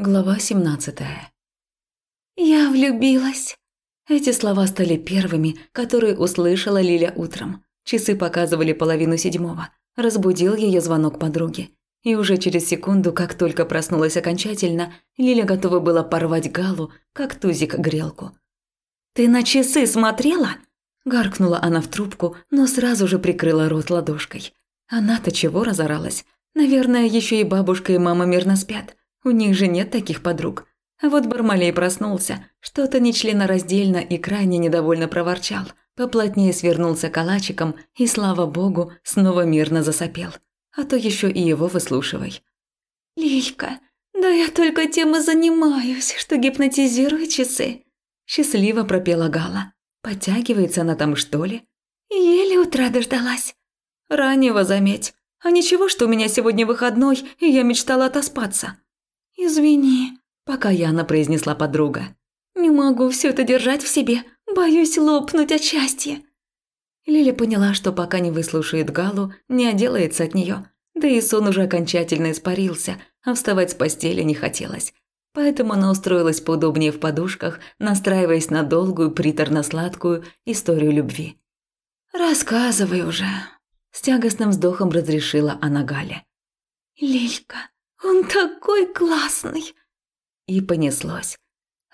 Глава 17 «Я влюбилась». Эти слова стали первыми, которые услышала Лиля утром. Часы показывали половину седьмого. Разбудил ее звонок подруги. И уже через секунду, как только проснулась окончательно, Лиля готова была порвать Галу, как тузик грелку. «Ты на часы смотрела?» Гаркнула она в трубку, но сразу же прикрыла рот ладошкой. Она-то чего разоралась? Наверное, еще и бабушка и мама мирно спят. У них же нет таких подруг. А вот Бармалей проснулся, что-то нечленораздельно и крайне недовольно проворчал. Поплотнее свернулся калачиком и, слава богу, снова мирно засопел. А то еще и его выслушивай. «Лилька, да я только тем и занимаюсь, что гипнотизирую часы», – счастливо пропела Гала. Подтягивается она там, что ли? Еле утра дождалась. Раннего заметь. А ничего, что у меня сегодня выходной, и я мечтала отоспаться. «Извини», – покаянно произнесла подруга. «Не могу все это держать в себе. Боюсь лопнуть от счастья». Лиля поняла, что пока не выслушает Галу, не отделается от нее. Да и сон уже окончательно испарился, а вставать с постели не хотелось. Поэтому она устроилась поудобнее в подушках, настраиваясь на долгую, приторно-сладкую историю любви. «Рассказывай уже», – с тягостным вздохом разрешила она Гале. «Лилька, он такой классный!» И понеслось.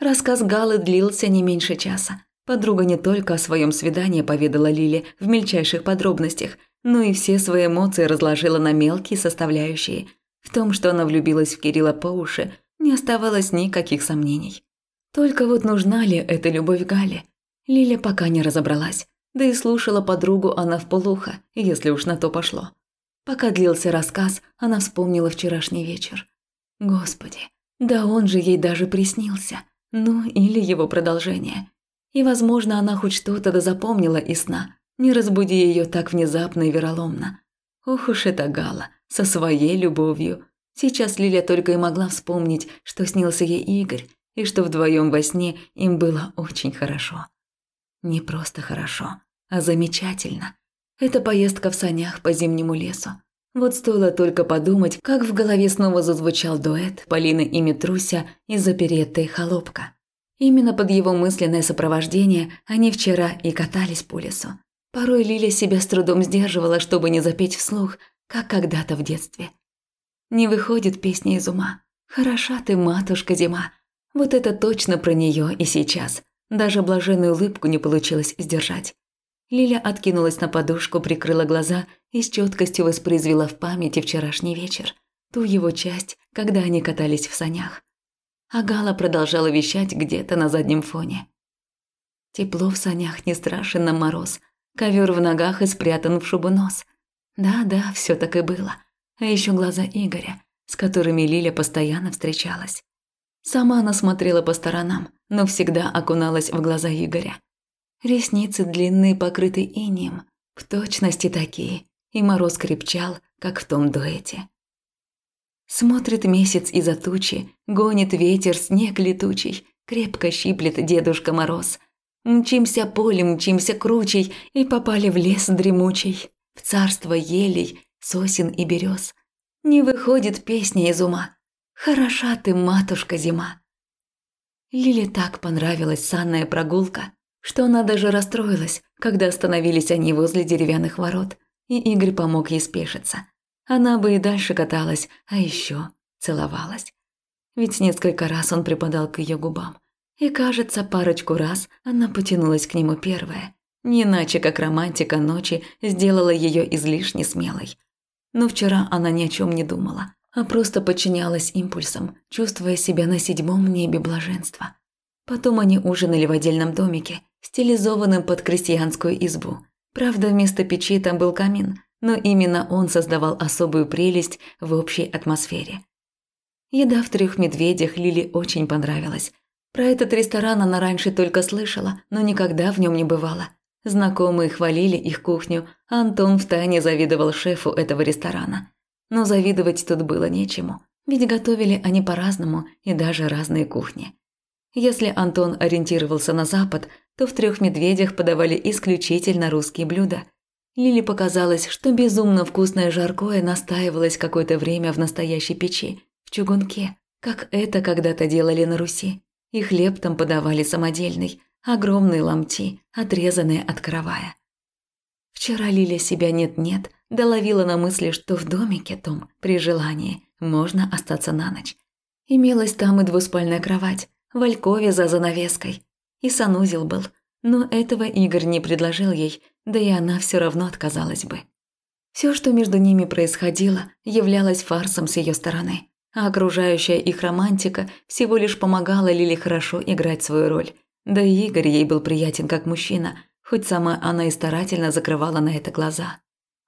Рассказ Галы длился не меньше часа. Подруга не только о своем свидании поведала Лиле в мельчайших подробностях, но и все свои эмоции разложила на мелкие составляющие. В том, что она влюбилась в Кирилла по уши, не оставалось никаких сомнений. Только вот нужна ли эта любовь Гале? Лиля пока не разобралась, да и слушала подругу она вполуха, если уж на то пошло. Пока длился рассказ, она вспомнила вчерашний вечер. Господи, да он же ей даже приснился. Ну, или его продолжение. И, возможно, она хоть что-то да запомнила из сна. Не разбуди ее так внезапно и вероломно. Ох уж эта Гала, со своей любовью. Сейчас Лиля только и могла вспомнить, что снился ей Игорь, и что вдвоем во сне им было очень хорошо. Не просто хорошо, а замечательно. Это поездка в санях по зимнему лесу. Вот стоило только подумать, как в голове снова зазвучал дуэт Полины и Митруся из оперетты «Холопка». Именно под его мысленное сопровождение они вчера и катались по лесу. Порой Лиля себя с трудом сдерживала, чтобы не запеть вслух, как когда-то в детстве. Не выходит песня из ума. «Хороша ты, матушка зима». Вот это точно про нее и сейчас. Даже блаженную улыбку не получилось сдержать. Лиля откинулась на подушку, прикрыла глаза и с четкостью воспроизвела в памяти вчерашний вечер. Ту его часть, когда они катались в санях. А Гала продолжала вещать где-то на заднем фоне. Тепло в санях не страшен нам мороз. Ковер в ногах и спрятан в шубу нос. Да-да, все так и было. А еще глаза Игоря, с которыми Лиля постоянно встречалась. Сама она смотрела по сторонам, но всегда окуналась в глаза Игоря. Ресницы длинные, покрыты инеем, в точности такие, и мороз крепчал, как в том дуэте. Смотрит месяц из-за тучи, гонит ветер снег летучий, крепко щиплет Дедушка Мороз. Мчимся полем, мчимся кручей, и попали в лес дремучий, в царство елей, сосен и берез. Не выходит песня из ума. Хороша ты, матушка зима. Лиле так понравилась санная прогулка, что она даже расстроилась, когда остановились они возле деревянных ворот, и Игорь помог ей спешиться. Она бы и дальше каталась, а еще целовалась. Ведь несколько раз он припадал к ее губам. И, кажется, парочку раз она потянулась к нему первая. Не иначе, как романтика ночи сделала ее излишне смелой. Но вчера она ни о чем не думала, а просто подчинялась импульсам, чувствуя себя на седьмом небе блаженства. Потом они ужинали в отдельном домике, стилизованным под крестьянскую избу. Правда, вместо печи там был камин, но именно он создавал особую прелесть в общей атмосфере. Еда в трех медведях Лили очень понравилась. Про этот ресторан она раньше только слышала, но никогда в нем не бывала. Знакомые хвалили их кухню, а Антон втайне завидовал шефу этого ресторана. Но завидовать тут было нечему, ведь готовили они по-разному и даже разные кухни. Если Антон ориентировался на Запад, то в трех медведях подавали исключительно русские блюда. Лили показалось, что безумно вкусное жаркое настаивалось какое-то время в настоящей печи, в чугунке, как это когда-то делали на Руси. И хлеб там подавали самодельный, огромные ломти, отрезанные от каравая. Вчера Лиля себя нет-нет, доловила на мысли, что в домике том, при желании, можно остаться на ночь. Имелась там и двуспальная кровать, в алькове за занавеской. И санузел был, но этого Игорь не предложил ей, да и она все равно отказалась бы. Все, что между ними происходило, являлось фарсом с ее стороны, а окружающая их романтика всего лишь помогала Лиле хорошо играть свою роль. Да и Игорь ей был приятен как мужчина, хоть сама она и старательно закрывала на это глаза.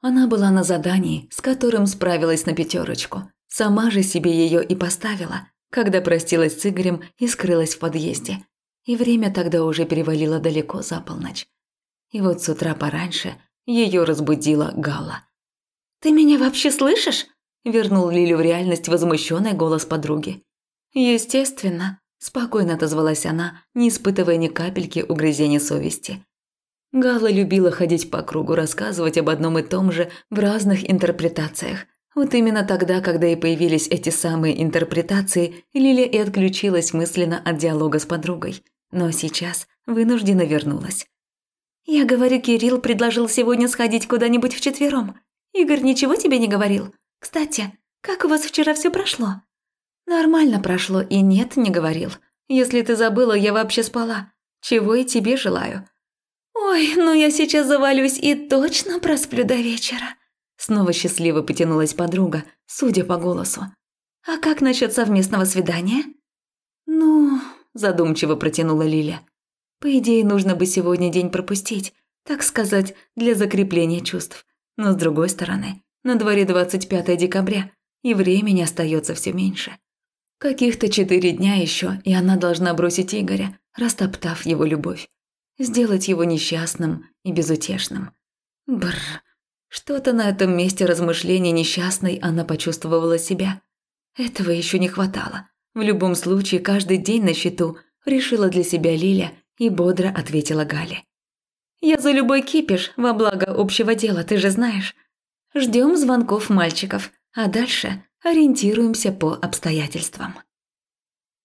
Она была на задании, с которым справилась на пятерочку. Сама же себе ее и поставила, когда простилась с Игорем и скрылась в подъезде. И время тогда уже перевалило далеко за полночь. И вот с утра пораньше ее разбудила Галла. «Ты меня вообще слышишь?» – вернул Лилю в реальность возмущенный голос подруги. «Естественно», – спокойно отозвалась она, не испытывая ни капельки угрызения совести. Гала любила ходить по кругу, рассказывать об одном и том же в разных интерпретациях. Вот именно тогда, когда и появились эти самые интерпретации, Лиля и отключилась мысленно от диалога с подругой. Но сейчас вынуждена вернулась. «Я говорю, Кирилл предложил сегодня сходить куда-нибудь вчетвером. Игорь ничего тебе не говорил? Кстати, как у вас вчера все прошло?» «Нормально прошло, и нет, не говорил. Если ты забыла, я вообще спала. Чего и тебе желаю». «Ой, ну я сейчас завалюсь и точно просплю до вечера». Снова счастливо потянулась подруга, судя по голосу. «А как насчет совместного свидания?» «Ну...» – задумчиво протянула Лиля. По идее, нужно бы сегодня день пропустить, так сказать, для закрепления чувств. Но с другой стороны, на дворе 25 декабря, и времени остается все меньше. Каких-то четыре дня еще, и она должна бросить Игоря, растоптав его любовь. Сделать его несчастным и безутешным. Бррр. Что-то на этом месте размышлений несчастной она почувствовала себя. Этого еще не хватало. В любом случае, каждый день на счету, решила для себя Лиля и бодро ответила Гале. «Я за любой кипиш во благо общего дела, ты же знаешь. Ждем звонков мальчиков, а дальше ориентируемся по обстоятельствам».